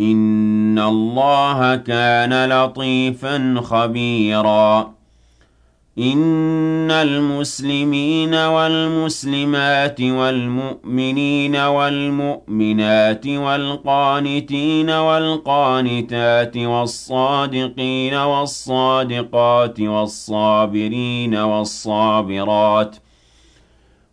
إِنَّ اللَّهَ كَانَ لَطِيفًا خَبِيرًا. إِنَّ الْمُسْلِمِينَ وَالْمُسْلِمَاتِ وَالْمُؤْمِنِينَ وَالْمُؤْمِنَاتِ وَالْقَانِتِينَ وَالْقَانِتَاتِ وَالصَّادِقِينَ وَالصَّادِقَاتِ وَالصَّابِرِينَ وَالصَّابِرَاتِ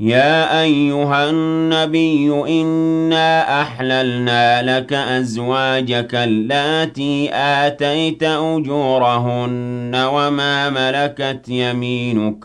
يا أيها النبي إنا أحللنا لك أزواجك اللاتي آتيت أجورهن وما ملكت يمينك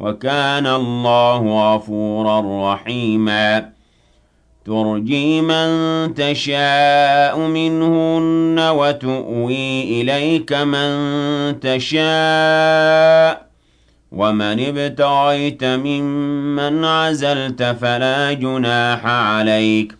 وكان الله غفورا رحيما. ترجي من تشاء منهن وتؤوي إليك من تشاء. ومن ابتغيت ممن عزلت فلا جناح عليك.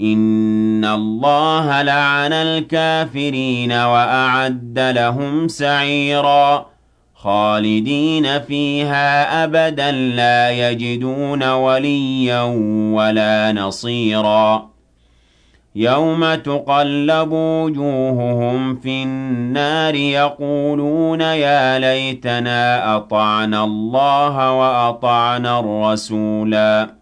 إن الله لعن الكافرين وأعد لهم سعيرا خالدين فيها أبدا لا يجدون وليا ولا نصيرا يوم تقلب وجوههم في النار يقولون يا ليتنا أطعنا الله وأطعنا الرسولا